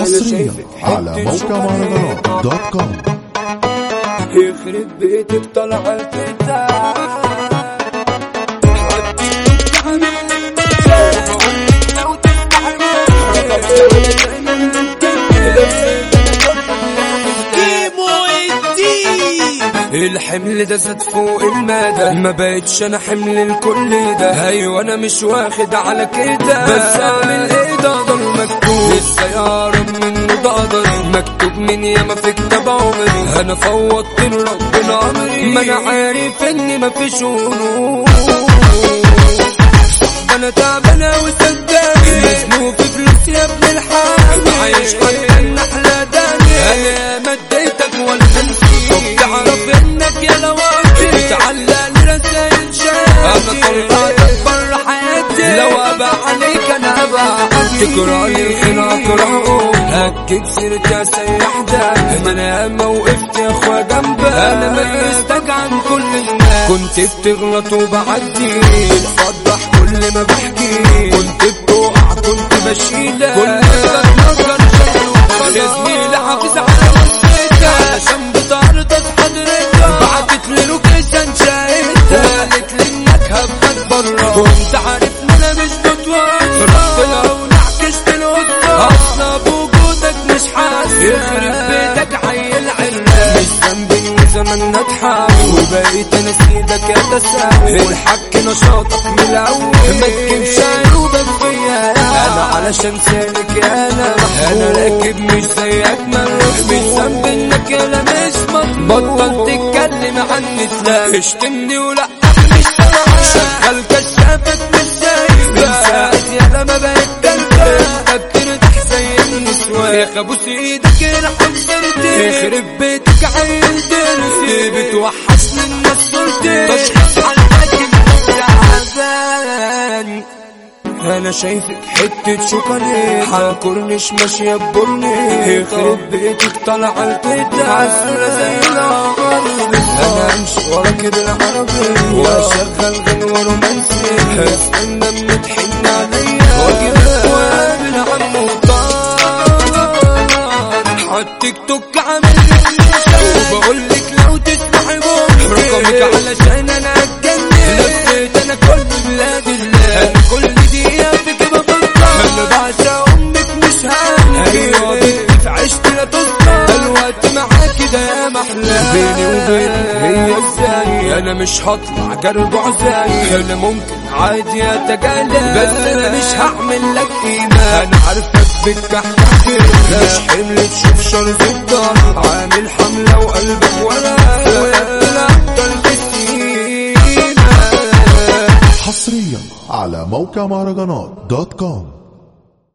حصريا. على موقع مهرجانات دوت كوم. يخرب بيتك طلعت الحمل ده زاد فوق المدى. ما بقتش أنا حمل الكل ده. أيوه أنا مش واخد على كده. بس أعمل إيه ده؟ ضل مكتوب. السيارة مكتوب من ياما في كتاب عمري أنا فوضت لربنا امري ما أنا عارف إني مفيش هروب أنا تعبانة وصدقني. مزنوق في فلوس يا ابن الحاج عايش حتى النحلة داني. أنا مديتك ولا طب تعرف إنك يا لوافي بتعلق لي رسايل شاي أنا طلعتك برا حياتي. لو أبى عليك أنا ابى تكرهني الخير اكرهه هكيك سيرتي يا سيح ده ما أنا ياما وقفت يا اخويا جنبك. أنا ميزتك عن كل الناس. كنت بتغلط وبعدي. بتفضح كل ما بحكي. كنت بتقع وزماننا اتحاول وبقيت أنا سيدك يا تساوي الحق نشاطك من الأول ما تجيبش عيوبك فيا. أنا علشان سالك يا أنا أنا راكب مش زيك مروح مش ذنب إنك يا مش مطلوب. بطل تتكلم عني تلاقي اشتمني ولا شغل كشافك مش شايف من ساعة يا لما بقيت النسوان يا خبوس إيدك يرحم سرتي يخرب بيتك عيل درسي بتوحشني الناس صورتي تشخيص حالتك العذاب أنا شايفك حتة شوكولاتة. هالكورنيش ماشية ببرني يخرب بيتك طالعة البيتة عسولة زي القمر أنا أمشي وراك بالعربي وأشغل غنوة رومانسي استنى اما تحن عليا. واجيب حطك توك عامل وبقول لك لو تسمحي بكره رقمك علشان أنا أتجنن. لفيت أنا كل بلاد الله أنا كل دقيقة فيك بفكر أنا بعشق أمك مش هاني أيوه بنتي في عشتي لا تذكر. الوقت معاكي ده يا محلى. بيني وبينك هي إزاي؟ أنا مش هطلع جربع زي أنا ممكن عادي اتجاهل بس أنا مش هعمل لك قيمه أنا عارفك مش حمل تشوف عامل حملة وقلبك ولا حصريا على موقع مهرجانات دوت كوم.